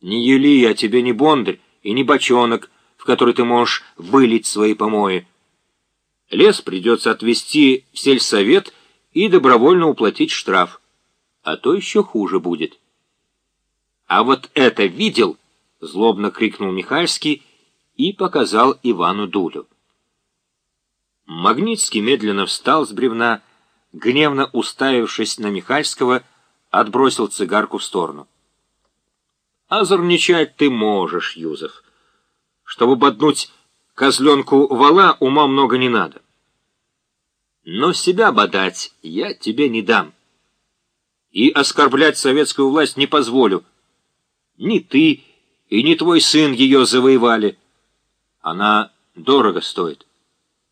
Не ели я тебе не бондарь и не бочонок, в который ты можешь вылить свои помои. Лес придется отвезти в сельсовет и добровольно уплатить штраф. А то еще хуже будет. «А вот это видел?» — злобно крикнул Михальский и показал Ивану Дулю. Магнитский медленно встал с бревна, гневно уставившись на Михальского, отбросил цигарку в сторону. «Озорничать ты можешь, Юзеф. Чтобы боднуть козленку вала, ума много не надо. Но себя бодать я тебе не дам. И оскорблять советскую власть не позволю. Ни ты и ни твой сын ее завоевали. Она дорого стоит.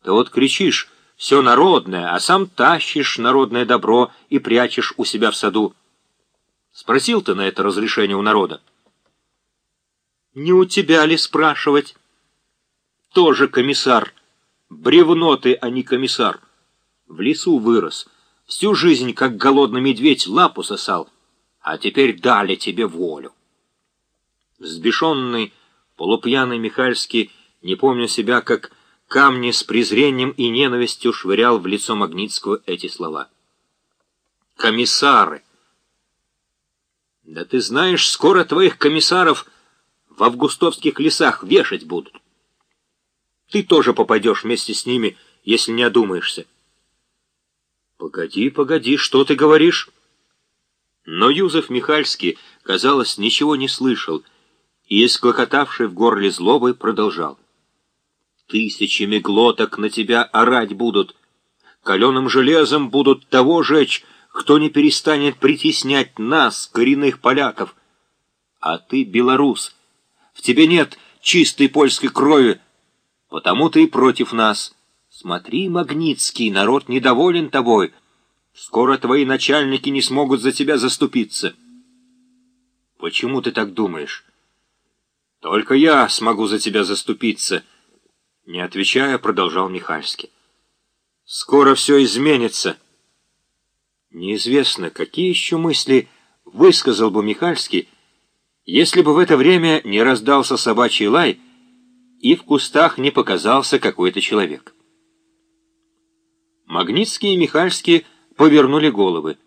Ты вот кричишь «все народное», а сам тащишь народное добро и прячешь у себя в саду. Спросил ты на это разрешение у народа? Не у тебя ли спрашивать? Тоже комиссар. Бревно ты, а не комиссар. В лесу вырос. Всю жизнь, как голодный медведь, лапу сосал. А теперь дали тебе волю. Взбешенный, полупьяный Михальский, не помню себя, как камни с презрением и ненавистью швырял в лицо Магнитского эти слова. «Комиссары!» «Да ты знаешь, скоро твоих комиссаров в августовских лесах вешать будут. Ты тоже попадешь вместе с ними, если не одумаешься». «Погоди, погоди, что ты говоришь?» Но Юзеф Михальский, казалось, ничего не слышал, и, склокотавший в горле злобой, продолжал. «Тысячами глоток на тебя орать будут, каленым железом будут того жечь, кто не перестанет притеснять нас, коренных поляков. А ты белорус, в тебе нет чистой польской крови, потому ты и против нас». Смотри, Магнитский, народ недоволен тобой. Скоро твои начальники не смогут за тебя заступиться. Почему ты так думаешь? Только я смогу за тебя заступиться. Не отвечая, продолжал Михальский. Скоро все изменится. Неизвестно, какие еще мысли высказал бы Михальский, если бы в это время не раздался собачий лай и в кустах не показался какой-то человек. Магнитский и Михальский повернули головы.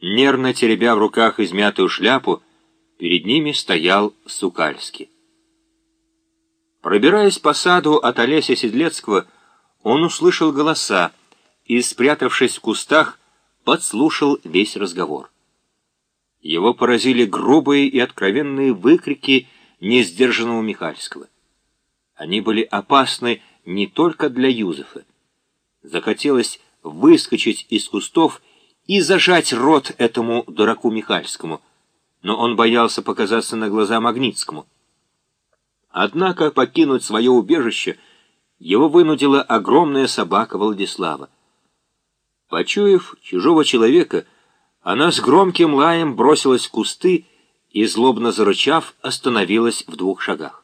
Нервно теребя в руках измятую шляпу, перед ними стоял Сукальский. Пробираясь по саду от Олеся Седлецкого, он услышал голоса и, спрятавшись в кустах, подслушал весь разговор. Его поразили грубые и откровенные выкрики несдержанного Михальского. Они были опасны не только для Юзефа. Захотелось выскочить из кустов и зажать рот этому дураку Михальскому, но он боялся показаться на глаза Магнитскому. Однако покинуть свое убежище его вынудила огромная собака Владислава. Почуяв чужого человека, она с громким лаем бросилась в кусты и, злобно зарычав, остановилась в двух шагах.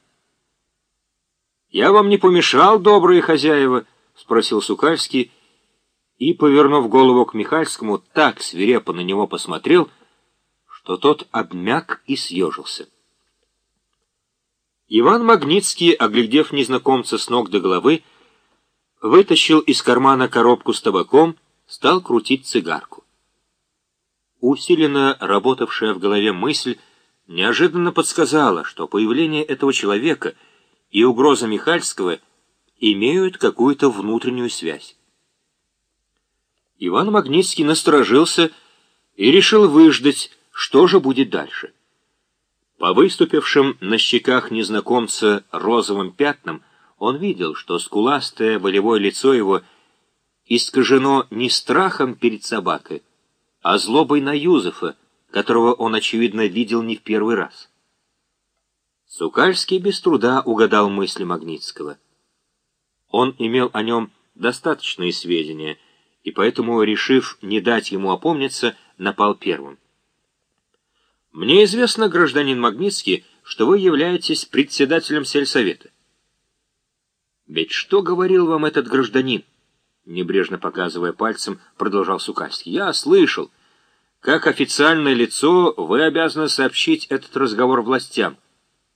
«Я вам не помешал, добрые хозяева?» — спросил Сукальский, и, повернув голову к Михальскому, так свирепо на него посмотрел, что тот обмяк и съежился. Иван Магнитский, оглядев незнакомца с ног до головы, вытащил из кармана коробку с табаком, стал крутить цигарку. Усиленно работавшая в голове мысль неожиданно подсказала, что появление этого человека и угроза Михальского — имеют какую-то внутреннюю связь. Иван Магнитский насторожился и решил выждать, что же будет дальше. По выступившим на щеках незнакомца розовым пятнам он видел, что скуластое волевое лицо его искажено не страхом перед собакой, а злобой на Юзефа, которого он, очевидно, видел не в первый раз. Сукальский без труда угадал мысли Магнитского — он имел о нем достаточные сведения, и поэтому, решив не дать ему опомниться, напал первым. «Мне известно, гражданин Магнитский, что вы являетесь председателем сельсовета». «Ведь что говорил вам этот гражданин?» Небрежно показывая пальцем, продолжал Сукальский. «Я слышал. Как официальное лицо вы обязаны сообщить этот разговор властям.